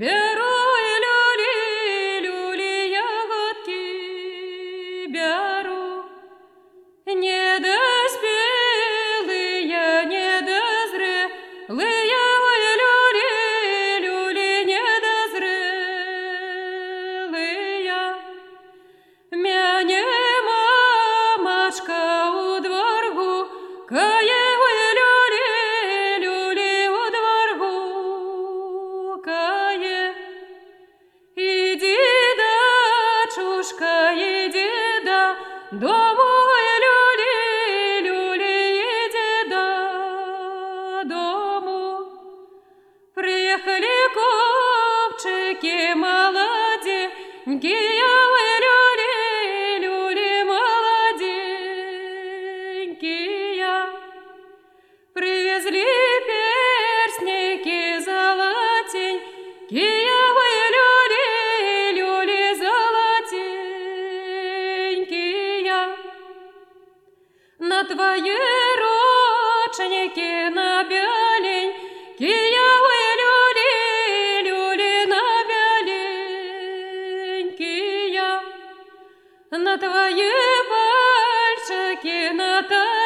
Беру і люлі, люлі ягодки беру. Не доспіли я, не дозрели я, ой, люлі, люлі не дозрели я. Мене мамочка у дворгу кая бабушка и деда, домой люли, люли и деда, дому. Приехали копчики молоденькие, ой, люли, люли молоденькие. Привезли перстники золотенькие, На твои рученьки на беленькие, Вы люли, люли на беленькие. На твои пальчики, на твои